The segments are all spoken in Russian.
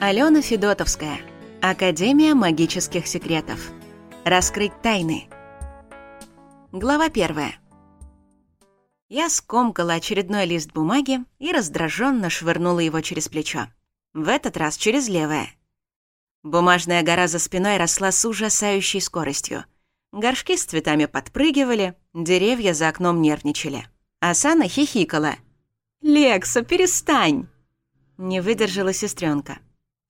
Алена Федотовская. Академия магических секретов. Раскрыть тайны. Глава первая. Я скомкала очередной лист бумаги и раздраженно швырнула его через плечо. В этот раз через левое. Бумажная гора за спиной росла с ужасающей скоростью. Горшки с цветами подпрыгивали, деревья за окном нервничали. Асана хихикала. «Лекса, перестань!» Не выдержала сестренка.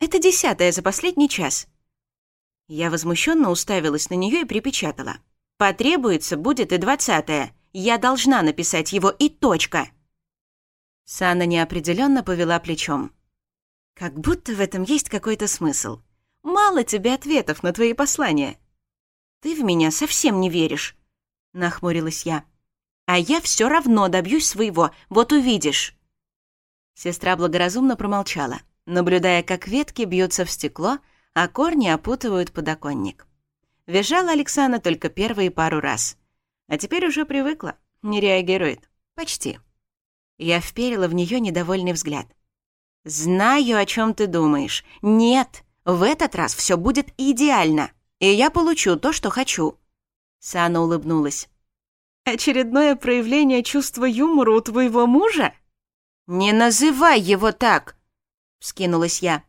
Это десятая за последний час». Я возмущенно уставилась на нее и припечатала. «Потребуется будет и двадцатая. Я должна написать его и точка». Сана неопределенно повела плечом. «Как будто в этом есть какой-то смысл. Мало тебе ответов на твои послания». «Ты в меня совсем не веришь», — нахмурилась я. «А я все равно добьюсь своего, вот увидишь». Сестра благоразумно промолчала наблюдая, как ветки бьются в стекло, а корни опутывают подоконник. Визжала Александра только первые пару раз. А теперь уже привыкла, не реагирует. Почти. Я вперила в нее недовольный взгляд. «Знаю, о чем ты думаешь. Нет, в этот раз все будет идеально, и я получу то, что хочу». Сана улыбнулась. «Очередное проявление чувства юмора у твоего мужа?» «Не называй его так! — вскинулась я.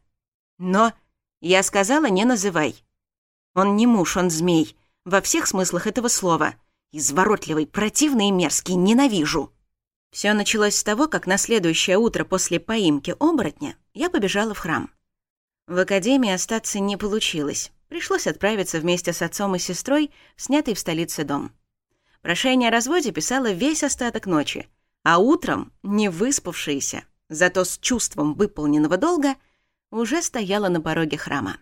«Но...» — я сказала, не называй. «Он не муж, он змей. Во всех смыслах этого слова. Изворотливый, противный и мерзкий. Ненавижу». Все началось с того, как на следующее утро после поимки оборотня я побежала в храм. В академии остаться не получилось. Пришлось отправиться вместе с отцом и сестрой в снятый в столице дом. Прошение о разводе писала весь остаток ночи, а утром не выспавшаяся зато с чувством выполненного долга уже стояла на пороге храма.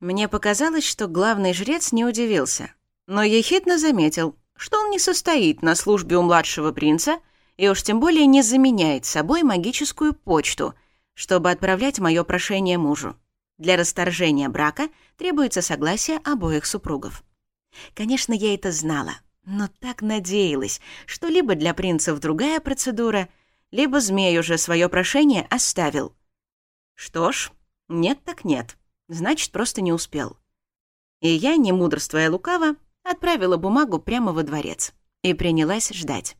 Мне показалось, что главный жрец не удивился, но ехидно заметил, что он не состоит на службе у младшего принца и уж тем более не заменяет собой магическую почту, чтобы отправлять мое прошение мужу. Для расторжения брака требуется согласие обоих супругов. Конечно, я это знала, но так надеялась, что либо для принцев другая процедура — либо змей уже свое прошение оставил. Что ж, нет так нет, значит, просто не успел. И я, не мудрствуя лукаво, отправила бумагу прямо во дворец и принялась ждать.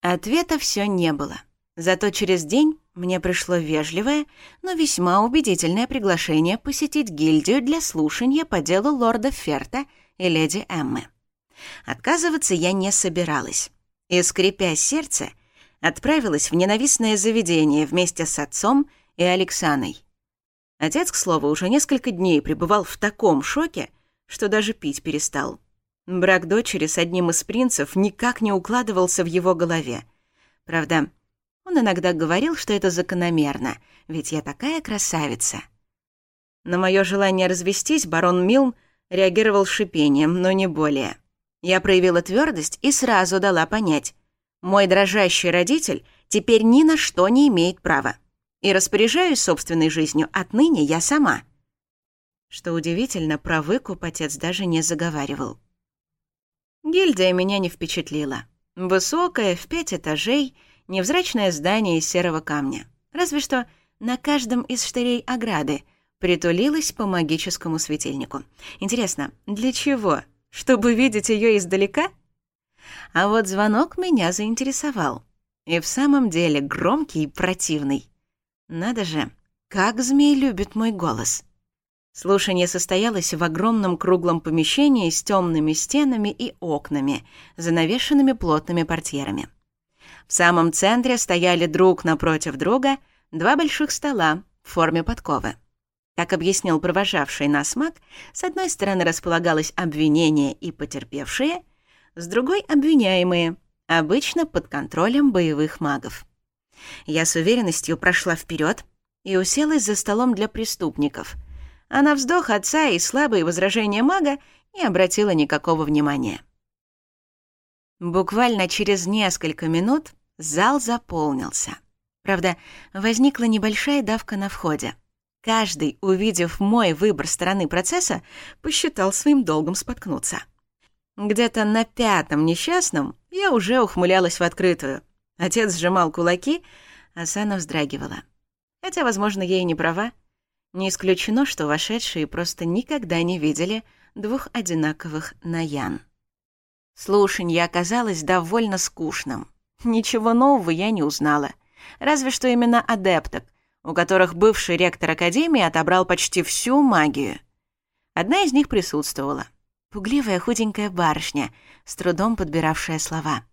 Ответа все не было. Зато через день мне пришло вежливое, но весьма убедительное приглашение посетить гильдию для слушания по делу лорда Ферта и леди Эммы. Отказываться я не собиралась. И, скрипя сердце, отправилась в ненавистное заведение вместе с отцом и Алексаной. Отец, к слову, уже несколько дней пребывал в таком шоке, что даже пить перестал. Брак дочери с одним из принцев никак не укладывался в его голове. Правда, он иногда говорил, что это закономерно, ведь я такая красавица. На мое желание развестись барон Милн реагировал шипением, но не более. Я проявила твердость и сразу дала понять, мой дрожащий родитель теперь ни на что не имеет права. И распоряжаюсь собственной жизнью отныне я сама. Что удивительно, про выкуп отец даже не заговаривал. Гильдия меня не впечатлила. Высокое, в пять этажей, невзрачное здание из серого камня. Разве что на каждом из штырей ограды притулилась по магическому светильнику. Интересно, для чего? Чтобы видеть ее издалека? А вот звонок меня заинтересовал. И в самом деле громкий и противный. Надо же, как змей любит мой голос. Слушание состоялось в огромном круглом помещении с темными стенами и окнами, занавешенными плотными портьерами. В самом центре стояли друг напротив друга два больших стола в форме подковы. Как объяснил провожавший нас маг, с одной стороны располагалось обвинение и потерпевшие — с другой — обвиняемые, обычно под контролем боевых магов. Я с уверенностью прошла вперед и уселась за столом для преступников, а на вздох отца и слабые возражения мага не обратила никакого внимания. Буквально через несколько минут зал заполнился. Правда, возникла небольшая давка на входе. Каждый, увидев мой выбор стороны процесса, посчитал своим долгом споткнуться — где-то на пятом несчастном я уже ухмылялась в открытую. Отец сжимал кулаки, а Сана вздрагивала. Хотя, возможно, я и не права. Не исключено, что вошедшие просто никогда не видели двух одинаковых наян. Слушанье оказалось довольно скучным. Ничего нового я не узнала. Разве что именно адепток, у которых бывший ректор Академии отобрал почти всю магию. Одна из них присутствовала пугливая худенькая барышня, с трудом подбиравшая слова.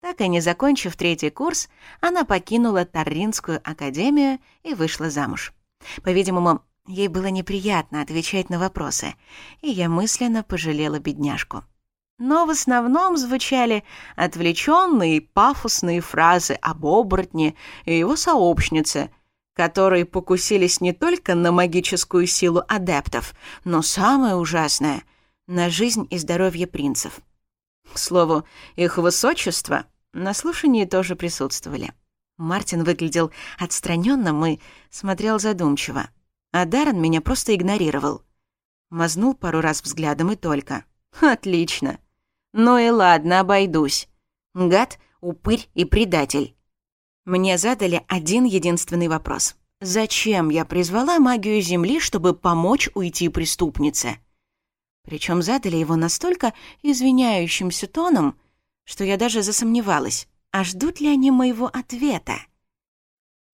Так и не закончив третий курс, она покинула Тарринскую академию и вышла замуж. По-видимому, ей было неприятно отвечать на вопросы, и я мысленно пожалела бедняжку. Но в основном звучали отвлеченные пафосные фразы об оборотне и его сообщнице, которые покусились не только на магическую силу адептов, но самое ужасное на жизнь и здоровье принцев. К слову, их высочество на слушании тоже присутствовали. Мартин выглядел отстраненным и смотрел задумчиво. А Даррен меня просто игнорировал. Мазнул пару раз взглядом и только. «Отлично! Ну и ладно, обойдусь. Гад, упырь и предатель». Мне задали один единственный вопрос. «Зачем я призвала магию Земли, чтобы помочь уйти преступнице?» Причем задали его настолько извиняющимся тоном, что я даже засомневалась, а ждут ли они моего ответа.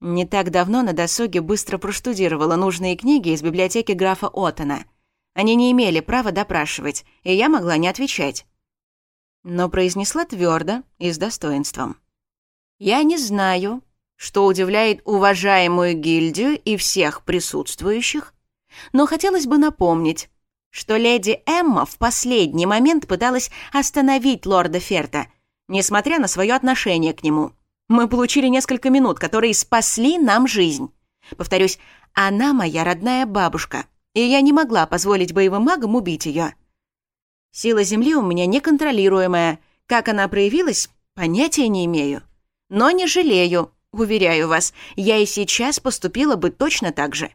Не так давно на досуге быстро проштудировала нужные книги из библиотеки графа Оттона. Они не имели права допрашивать, и я могла не отвечать. Но произнесла твердо и с достоинством. «Я не знаю, что удивляет уважаемую гильдию и всех присутствующих, но хотелось бы напомнить, что леди Эмма в последний момент пыталась остановить лорда Ферта, несмотря на свое отношение к нему. Мы получили несколько минут, которые спасли нам жизнь. Повторюсь, она моя родная бабушка, и я не могла позволить боевым магам убить ее. Сила Земли у меня неконтролируемая. Как она проявилась, понятия не имею. Но не жалею, уверяю вас, я и сейчас поступила бы точно так же.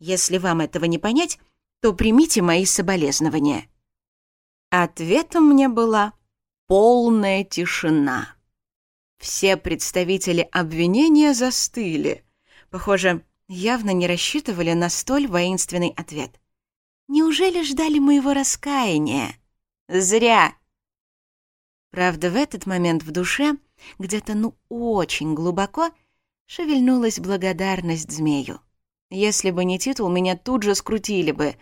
Если вам этого не понять, то примите мои соболезнования». Ответом мне была полная тишина. Все представители обвинения застыли. Похоже, явно не рассчитывали на столь воинственный ответ. «Неужели ждали моего раскаяния?» «Зря!» Правда, в этот момент в душе, где-то ну очень глубоко, шевельнулась благодарность змею. Если бы не титул, меня тут же скрутили бы.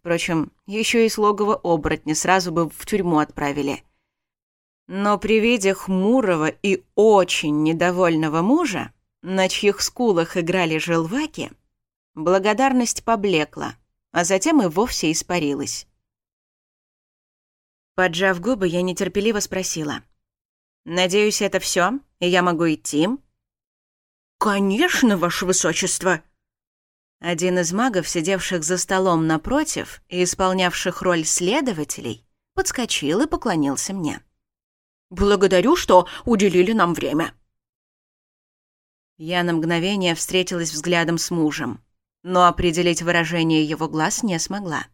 Впрочем, еще и с логова оборотня сразу бы в тюрьму отправили. Но при виде хмурого и очень недовольного мужа, на чьих скулах играли желваки, благодарность поблекла, а затем и вовсе испарилась. Поджав губы, я нетерпеливо спросила. «Надеюсь, это все, и я могу идти?» «Конечно, ваше высочество!» Один из магов, сидевших за столом напротив и исполнявших роль следователей, подскочил и поклонился мне. «Благодарю, что уделили нам время». Я на мгновение встретилась взглядом с мужем, но определить выражение его глаз не смогла.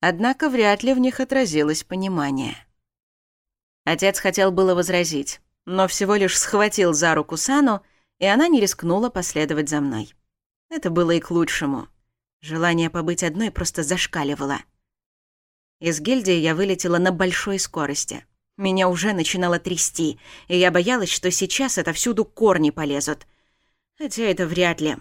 Однако вряд ли в них отразилось понимание. Отец хотел было возразить, но всего лишь схватил за руку Сану, и она не рискнула последовать за мной. Это было и к лучшему. Желание побыть одной просто зашкаливало. Из гильдии я вылетела на большой скорости. Меня уже начинало трясти, и я боялась, что сейчас отовсюду корни полезут. Хотя это вряд ли.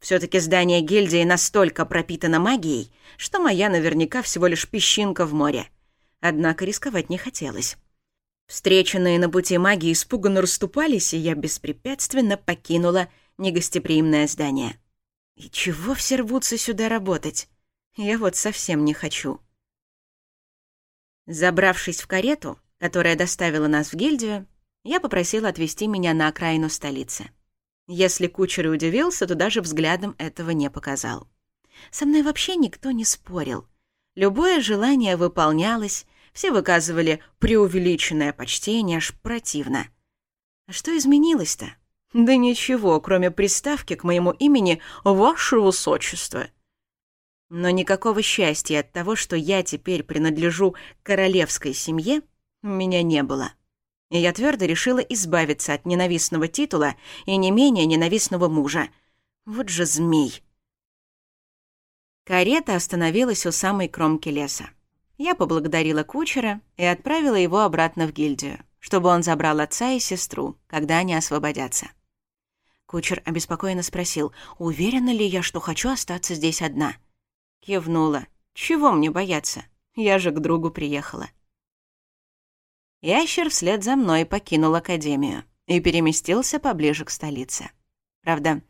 все таки здание гильдии настолько пропитано магией, что моя наверняка всего лишь песчинка в море. Однако рисковать не хотелось. Встреченные на пути маги испуганно расступались, и я беспрепятственно покинула негостеприимное здание. И чего все рвутся сюда работать? Я вот совсем не хочу. Забравшись в карету, которая доставила нас в гильдию, я попросила отвезти меня на окраину столицы. Если кучер удивился, то даже взглядом этого не показал. Со мной вообще никто не спорил. Любое желание выполнялось, все выказывали преувеличенное почтение, аж противно. А что изменилось-то? Да ничего, кроме приставки к моему имени «Ваше Высочество». Но никакого счастья от того, что я теперь принадлежу королевской семье, у меня не было. И я твердо решила избавиться от ненавистного титула и не менее ненавистного мужа. Вот же змей. Карета остановилась у самой кромки леса. Я поблагодарила кучера и отправила его обратно в гильдию, чтобы он забрал отца и сестру, когда они освободятся. Кучер обеспокоенно спросил, уверена ли я, что хочу остаться здесь одна. Кивнула. «Чего мне бояться? Я же к другу приехала». Ящер вслед за мной покинул академию и переместился поближе к столице. Правда,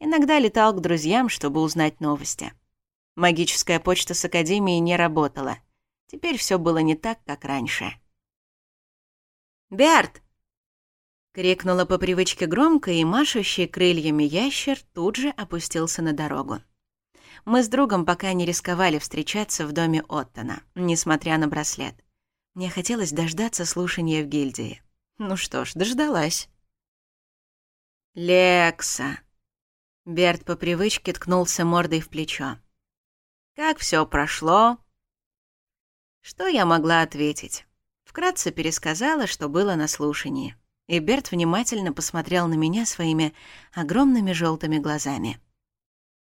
иногда летал к друзьям, чтобы узнать новости. Магическая почта с академией не работала. Теперь все было не так, как раньше. «Берт!» Крикнула по привычке громко, и машущий крыльями ящер тут же опустился на дорогу. Мы с другом пока не рисковали встречаться в доме Оттона, несмотря на браслет. Мне хотелось дождаться слушания в гильдии. Ну что ж, дождалась. «Лекса!» Берт по привычке ткнулся мордой в плечо. «Как все прошло?» Что я могла ответить? Вкратце пересказала, что было на слушании и Берт внимательно посмотрел на меня своими огромными желтыми глазами.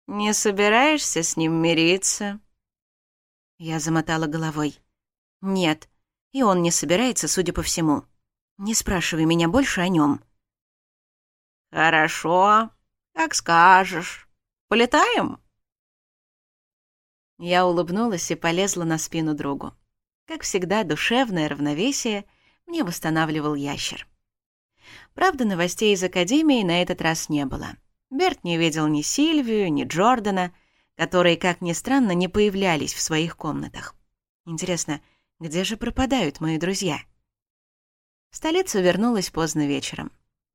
«Не собираешься с ним мириться?» Я замотала головой. «Нет, и он не собирается, судя по всему. Не спрашивай меня больше о нем. «Хорошо, как скажешь. Полетаем?» Я улыбнулась и полезла на спину другу. Как всегда, душевное равновесие мне восстанавливал ящер. Правда, новостей из Академии на этот раз не было. Берт не видел ни Сильвию, ни Джордана, которые, как ни странно, не появлялись в своих комнатах. Интересно, где же пропадают мои друзья? Столица вернулась поздно вечером.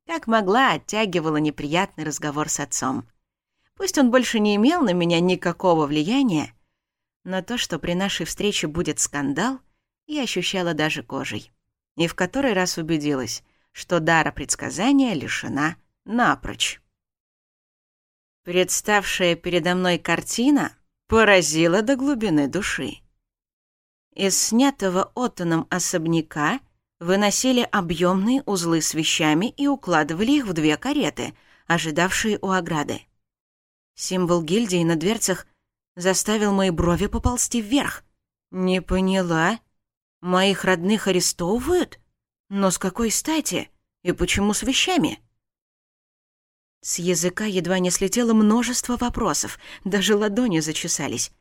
Как могла, оттягивала неприятный разговор с отцом. Пусть он больше не имел на меня никакого влияния, но то, что при нашей встрече будет скандал, я ощущала даже кожей. И в который раз убедилась, что дара предсказания лишена напрочь. Представшая передо мной картина поразила до глубины души. Из снятого Оттоном особняка выносили объемные узлы с вещами и укладывали их в две кареты, ожидавшие у ограды. Символ гильдии на дверцах заставил мои брови поползти вверх. «Не поняла. Моих родных арестовывают?» Но с какой стати? И почему с вещами? С языка едва не слетело множество вопросов, даже ладони зачесались.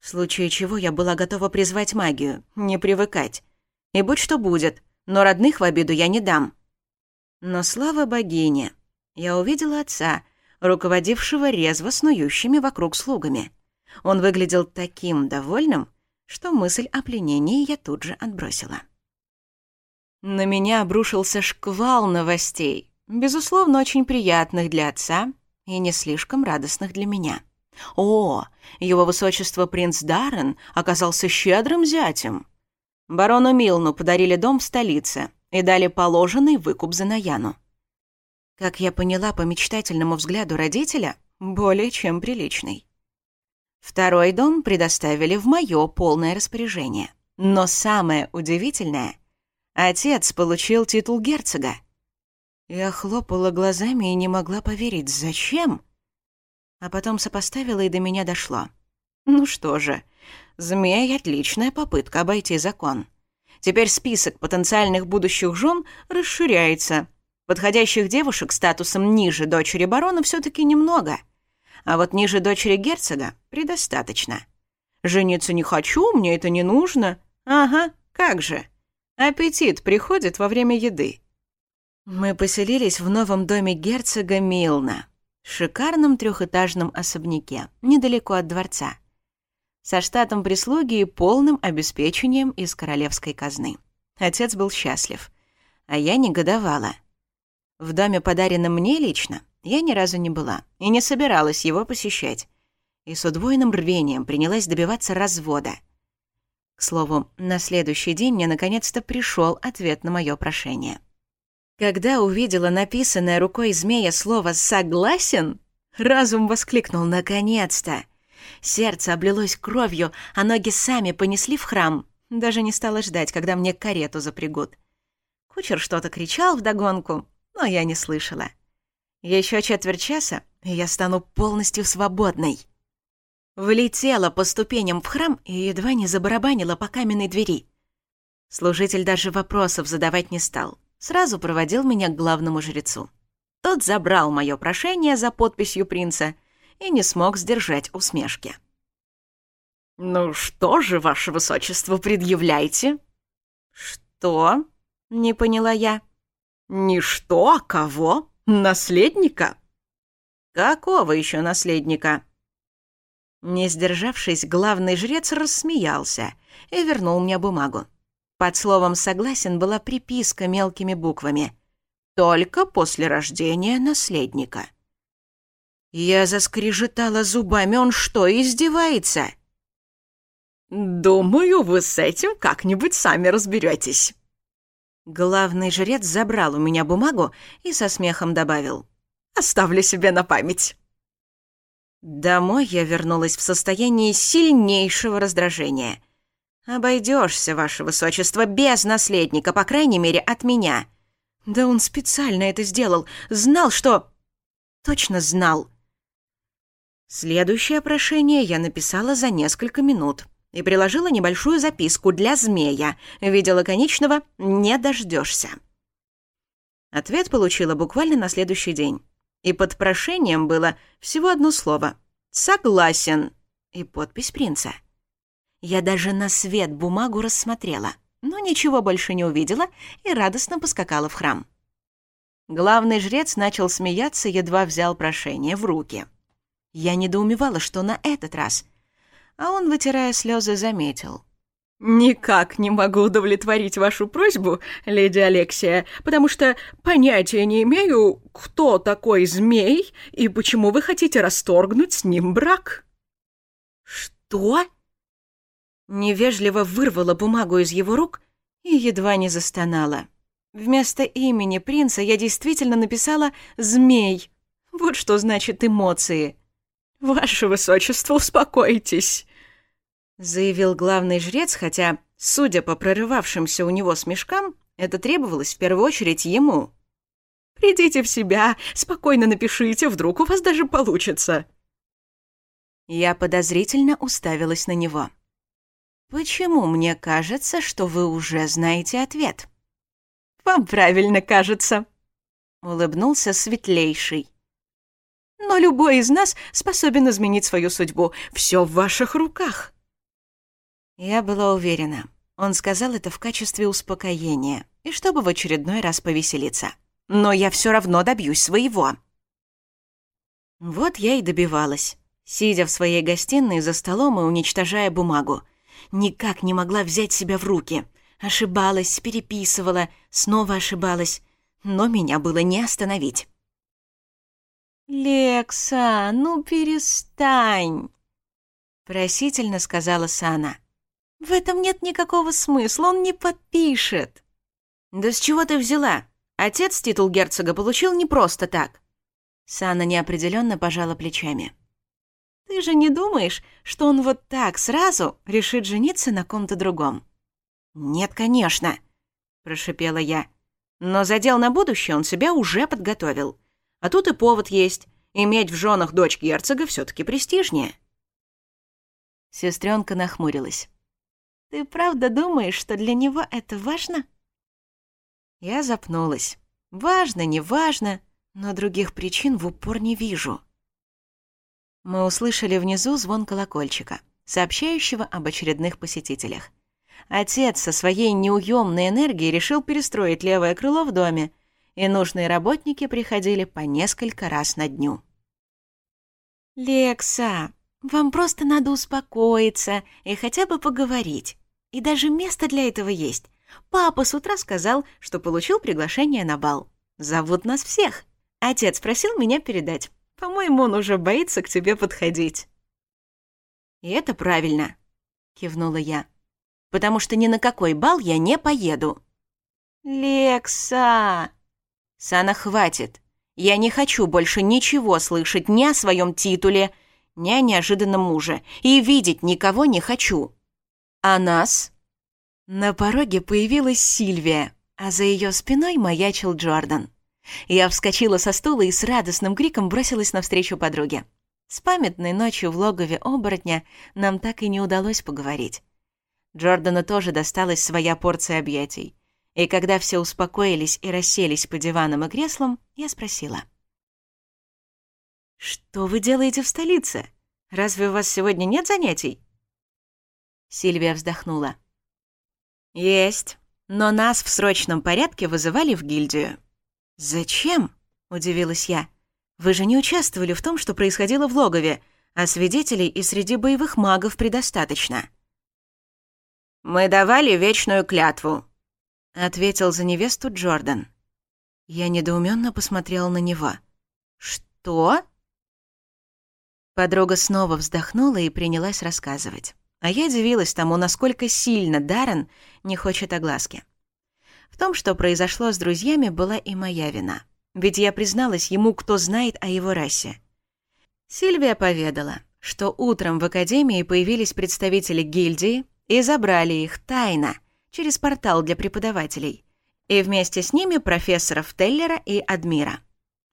В случае чего я была готова призвать магию, не привыкать. И будь что будет, но родных в обиду я не дам. Но слава богине, я увидела отца, руководившего резво снующими вокруг слугами. Он выглядел таким довольным, что мысль о пленении я тут же отбросила. На меня обрушился шквал новостей, безусловно, очень приятных для отца и не слишком радостных для меня. О, его высочество принц Даррен оказался щедрым зятем. Барону Милну подарили дом в столице и дали положенный выкуп за Наяну. Как я поняла по мечтательному взгляду родителя, более чем приличный. Второй дом предоставили в мое полное распоряжение. Но самое удивительное — Отец получил титул герцога. Я хлопала глазами и не могла поверить, зачем? А потом сопоставила, и до меня дошло. Ну что же, змея отличная попытка обойти закон. Теперь список потенциальных будущих жен расширяется. Подходящих девушек статусом ниже дочери барона все таки немного. А вот ниже дочери герцога предостаточно. «Жениться не хочу, мне это не нужно». «Ага, как же». Аппетит приходит во время еды. Мы поселились в новом доме герцога Милна, шикарном трехэтажном особняке, недалеко от дворца, со штатом прислуги и полным обеспечением из королевской казны. Отец был счастлив, а я негодовала. В доме, подаренном мне лично, я ни разу не была и не собиралась его посещать. И с удвоенным рвением принялась добиваться развода — к слову, на следующий день мне наконец-то пришел ответ на мое прошение. Когда увидела написанное рукой змея слово «согласен», разум воскликнул «наконец-то». Сердце облилось кровью, а ноги сами понесли в храм. Даже не стала ждать, когда мне карету запрягут. Кучер что-то кричал вдогонку, но я не слышала. Еще четверть часа, и я стану полностью свободной влетела по ступеням в храм и едва не забарабанила по каменной двери. Служитель даже вопросов задавать не стал. Сразу проводил меня к главному жрецу. Тот забрал мое прошение за подписью принца и не смог сдержать усмешки. «Ну что же, ваше высочество, предъявляйте. «Что?» — не поняла я. «Ничто, а кого? Наследника?» «Какого еще наследника?» Не сдержавшись, главный жрец рассмеялся и вернул мне бумагу. Под словом «согласен» была приписка мелкими буквами. «Только после рождения наследника». Я заскрежетала зубами. Он что, издевается? «Думаю, вы с этим как-нибудь сами разберетесь». Главный жрец забрал у меня бумагу и со смехом добавил. «Оставлю себе на память». Домой я вернулась в состоянии сильнейшего раздражения. «Обойдешься, ваше высочество, без наследника, по крайней мере, от меня». «Да он специально это сделал. Знал, что...» «Точно знал». Следующее прошение я написала за несколько минут и приложила небольшую записку для змея. Видела лаконичного «не дождешься». Ответ получила буквально на следующий день. И под прошением было всего одно слово «Согласен» и подпись принца. Я даже на свет бумагу рассмотрела, но ничего больше не увидела и радостно поскакала в храм. Главный жрец начал смеяться, едва взял прошение в руки. Я недоумевала, что на этот раз. А он, вытирая слезы, заметил — «Никак не могу удовлетворить вашу просьбу, леди Алексия, потому что понятия не имею, кто такой змей и почему вы хотите расторгнуть с ним брак». «Что?» Невежливо вырвала бумагу из его рук и едва не застонала. Вместо имени принца я действительно написала «змей». Вот что значит эмоции. «Ваше высочество, успокойтесь!» заявил главный жрец, хотя, судя по прорывавшимся у него смешкам, это требовалось в первую очередь ему. «Придите в себя, спокойно напишите, вдруг у вас даже получится». Я подозрительно уставилась на него. «Почему мне кажется, что вы уже знаете ответ?» «Вам правильно кажется», — улыбнулся светлейший. «Но любой из нас способен изменить свою судьбу. Все в ваших руках». Я была уверена. Он сказал это в качестве успокоения, и чтобы в очередной раз повеселиться. Но я все равно добьюсь своего. Вот я и добивалась. Сидя в своей гостиной за столом и уничтожая бумагу. Никак не могла взять себя в руки. Ошибалась, переписывала, снова ошибалась. Но меня было не остановить. «Лекса, ну перестань!» Просительно сказала Сана. «В этом нет никакого смысла, он не подпишет». «Да с чего ты взяла? Отец титул герцога получил не просто так». Сана неопределенно пожала плечами. «Ты же не думаешь, что он вот так сразу решит жениться на ком-то другом?» «Нет, конечно», — прошипела я. «Но задел на будущее он себя уже подготовил. А тут и повод есть. Иметь в женах дочь герцога все таки престижнее». Сестренка нахмурилась. Ты правда думаешь, что для него это важно?» Я запнулась. «Важно, не важно, но других причин в упор не вижу». Мы услышали внизу звон колокольчика, сообщающего об очередных посетителях. Отец со своей неуемной энергией решил перестроить левое крыло в доме, и нужные работники приходили по несколько раз на дню. «Лекса, вам просто надо успокоиться и хотя бы поговорить. И даже место для этого есть. Папа с утра сказал, что получил приглашение на бал. Зовут нас всех. Отец просил меня передать. По-моему, он уже боится к тебе подходить». «И это правильно», — кивнула я. «Потому что ни на какой бал я не поеду». «Лекса!» «Сана, хватит. Я не хочу больше ничего слышать ни о своем титуле, ни о неожиданном муже, и видеть никого не хочу». «А нас?» На пороге появилась Сильвия, а за ее спиной маячил Джордан. Я вскочила со стула и с радостным криком бросилась навстречу подруге. С памятной ночью в логове оборотня нам так и не удалось поговорить. Джордану тоже досталась своя порция объятий. И когда все успокоились и расселись по диванам и креслам, я спросила. «Что вы делаете в столице? Разве у вас сегодня нет занятий?» Сильвия вздохнула. «Есть. Но нас в срочном порядке вызывали в гильдию». «Зачем?» — удивилась я. «Вы же не участвовали в том, что происходило в логове, а свидетелей и среди боевых магов предостаточно». «Мы давали вечную клятву», — ответил за невесту Джордан. Я недоуменно посмотрела на него. «Что?» Подруга снова вздохнула и принялась рассказывать. А я удивилась тому, насколько сильно Даррен не хочет огласки. В том, что произошло с друзьями, была и моя вина. Ведь я призналась ему, кто знает о его расе. Сильвия поведала, что утром в академии появились представители гильдии и забрали их тайно через портал для преподавателей. И вместе с ними профессоров Теллера и Адмира.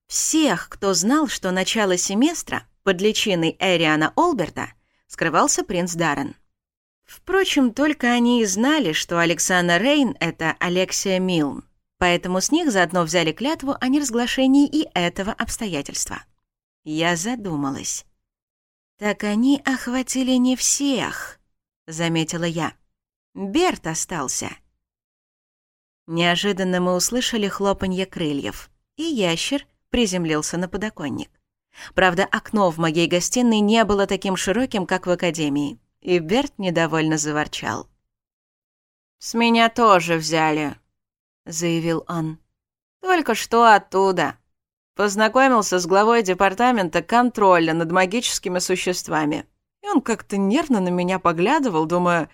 Всех, кто знал, что начало семестра под личиной Эриана Олберта скрывался принц Даррен. Впрочем, только они и знали, что Александра Рейн — это Алексия Милн, поэтому с них заодно взяли клятву о неразглашении и этого обстоятельства. Я задумалась. «Так они охватили не всех», — заметила я. «Берт остался». Неожиданно мы услышали хлопанье крыльев, и ящер приземлился на подоконник. Правда, окно в моей гостиной не было таким широким, как в академии, и Берт недовольно заворчал. «С меня тоже взяли», — заявил он. «Только что оттуда. Познакомился с главой департамента контроля над магическими существами. И он как-то нервно на меня поглядывал, думаю,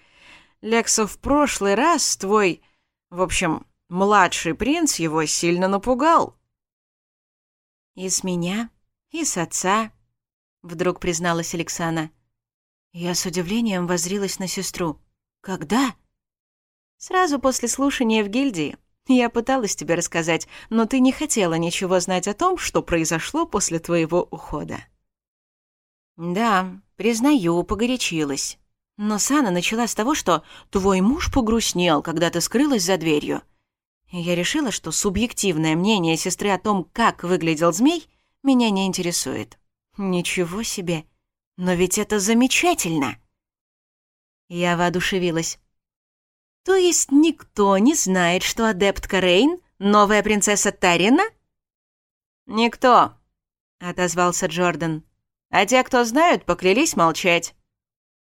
«Лекса, в прошлый раз твой...» В общем, младший принц его сильно напугал. «Из меня и с отца», — вдруг призналась Александра. Я с удивлением возрилась на сестру. «Когда?» «Сразу после слушания в гильдии. Я пыталась тебе рассказать, но ты не хотела ничего знать о том, что произошло после твоего ухода». «Да, признаю, погорячилась. Но Сана начала с того, что твой муж погрустнел, когда ты скрылась за дверью. Я решила, что субъективное мнение сестры о том, как выглядел змей, меня не интересует». «Ничего себе! Но ведь это замечательно!» Я воодушевилась. «То есть никто не знает, что адептка Рейн — новая принцесса Тарина?» «Никто», — отозвался Джордан. «А те, кто знают, поклялись молчать».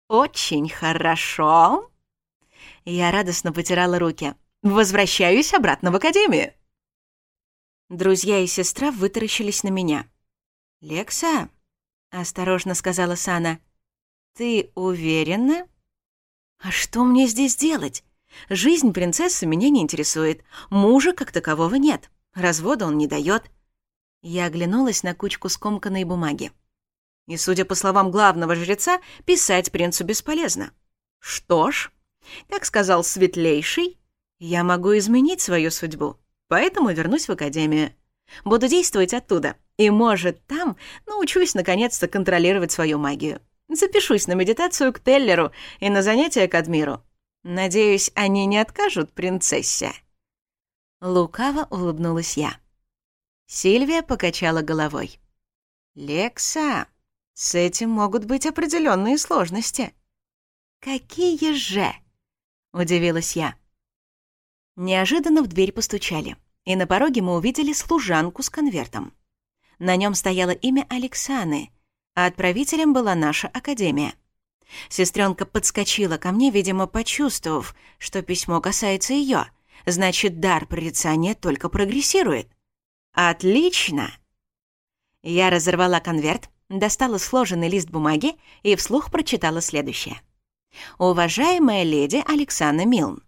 «Очень хорошо!» Я радостно потирала руки. «Возвращаюсь обратно в академию!» Друзья и сестра вытаращились на меня. «Лекса?» — осторожно сказала Сана. «Ты уверена?» «А что мне здесь делать? Жизнь принцессы меня не интересует. Мужа как такового нет. Развода он не дает. Я оглянулась на кучку скомканной бумаги. И, судя по словам главного жреца, писать принцу бесполезно. Что ж, как сказал светлейший, я могу изменить свою судьбу поэтому вернусь в академию. Буду действовать оттуда. И, может, там научусь наконец-то контролировать свою магию. Запишусь на медитацию к Теллеру и на занятия к Адмиру. Надеюсь, они не откажут принцессе». Лукаво улыбнулась я. Сильвия покачала головой. «Лекса, с этим могут быть определенные сложности». «Какие же?» — удивилась я. Неожиданно в дверь постучали, и на пороге мы увидели служанку с конвертом. На нем стояло имя Алексаны, а отправителем была наша академия. Сестренка подскочила ко мне, видимо, почувствовав, что письмо касается ее. Значит, дар прорицания только прогрессирует. Отлично! Я разорвала конверт, достала сложенный лист бумаги и вслух прочитала следующее. «Уважаемая леди Александра Милн,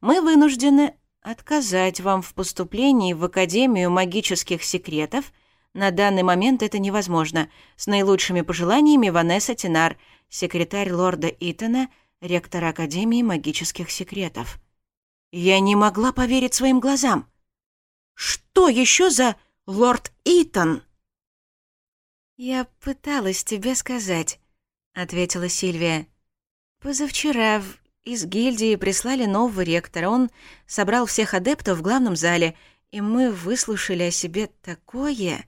мы вынуждены отказать вам в поступлении в Академию магических секретов. На данный момент это невозможно. С наилучшими пожеланиями Ванесса Тинар, секретарь лорда Итона, ректора Академии магических секретов. Я не могла поверить своим глазам. Что еще за лорд Итон? Я пыталась тебе сказать, ответила Сильвия. Позавчера в из гильдии прислали нового ректора. Он собрал всех адептов в главном зале, и мы выслушали о себе такое...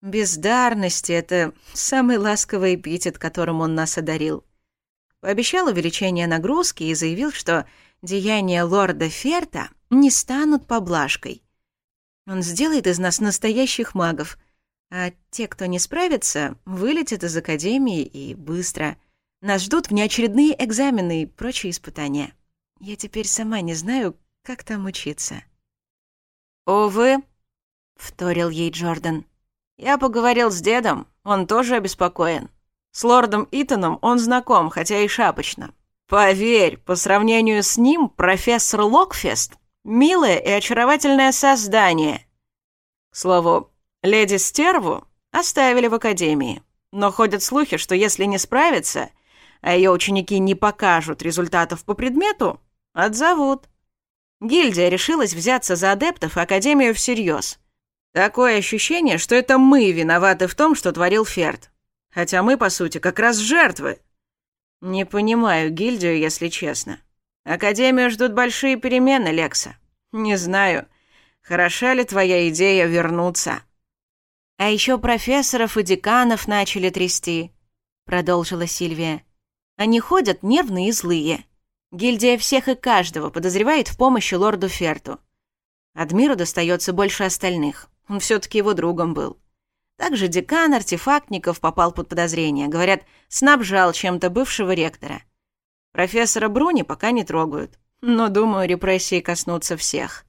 Бездарности — это самый ласковый эпитет, которым он нас одарил. Пообещал увеличение нагрузки и заявил, что деяния лорда Ферта не станут поблажкой. Он сделает из нас настоящих магов, а те, кто не справится, вылетят из Академии и быстро — нас ждут внеочередные экзамены и прочие испытания. Я теперь сама не знаю, как там учиться». «Увы», — вторил ей Джордан. «Я поговорил с дедом, он тоже обеспокоен. С лордом Итаном он знаком, хотя и шапочно. Поверь, по сравнению с ним профессор Локфест — милое и очаровательное создание. К слову, леди Стерву оставили в академии, но ходят слухи, что если не справится — а ее ученики не покажут результатов по предмету, отзовут. Гильдия решилась взяться за адептов Академию всерьез. Такое ощущение, что это мы виноваты в том, что творил Ферд. Хотя мы, по сути, как раз жертвы. Не понимаю гильдию, если честно. Академию ждут большие перемены, Лекса. Не знаю, хороша ли твоя идея вернуться. А еще профессоров и деканов начали трясти, продолжила Сильвия. Они ходят нервные и злые. Гильдия всех и каждого подозревает в помощи лорду Ферту. Адмиру достается больше остальных. Он все-таки его другом был. Также декан артефактников попал под подозрение. Говорят, снабжал чем-то бывшего ректора. Профессора Бруни пока не трогают. Но, думаю, репрессии коснутся всех.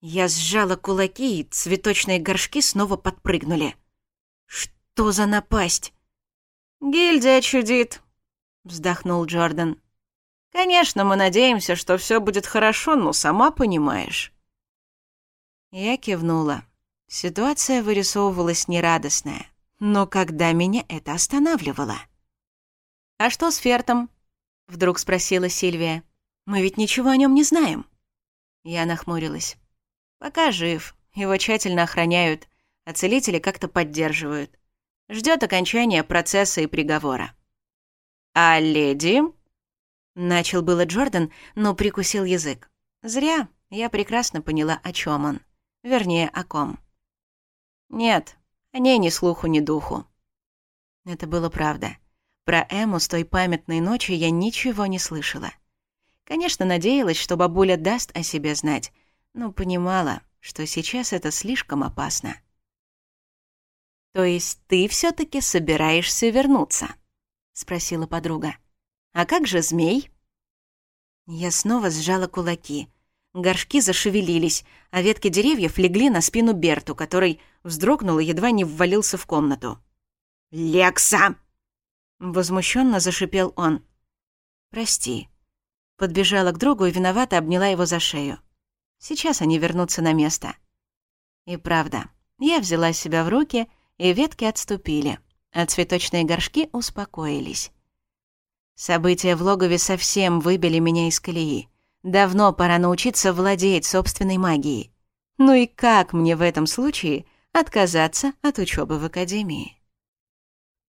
Я сжала кулаки, и цветочные горшки снова подпрыгнули. Что за напасть? «Гильдия чудит», — вздохнул Джордан. «Конечно, мы надеемся, что все будет хорошо, но сама понимаешь». Я кивнула. Ситуация вырисовывалась нерадостная, но когда меня это останавливало? «А что с Фертом?» — вдруг спросила Сильвия. «Мы ведь ничего о нем не знаем». Я нахмурилась. «Пока жив, его тщательно охраняют, а целители как-то поддерживают. ждет окончания процесса и приговора. «А леди?» Начал было Джордан, но прикусил язык. «Зря. Я прекрасно поняла, о чем он. Вернее, о ком». «Нет, о ней ни слуху, ни духу». Это было правда. Про Эму с той памятной ночи я ничего не слышала. Конечно, надеялась, что бабуля даст о себе знать, но понимала, что сейчас это слишком опасно. «То есть ты все-таки собираешься вернуться?» — спросила подруга. «А как же змей?» Я снова сжала кулаки. Горшки зашевелились, а ветки деревьев легли на спину Берту, который вздрогнул и едва не ввалился в комнату. «Лекса!» — возмущенно зашипел он. «Прости». Подбежала к другу и виновато обняла его за шею. «Сейчас они вернутся на место». И правда, я взяла себя в руки — и ветки отступили, а цветочные горшки успокоились. События в логове совсем выбили меня из колеи. Давно пора научиться владеть собственной магией. Ну и как мне в этом случае отказаться от учебы в академии?